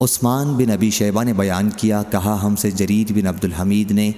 عثمان بن ابی شیبہ نے بیان کیا، کہا ہم سے جرید بن عبد الحمید نے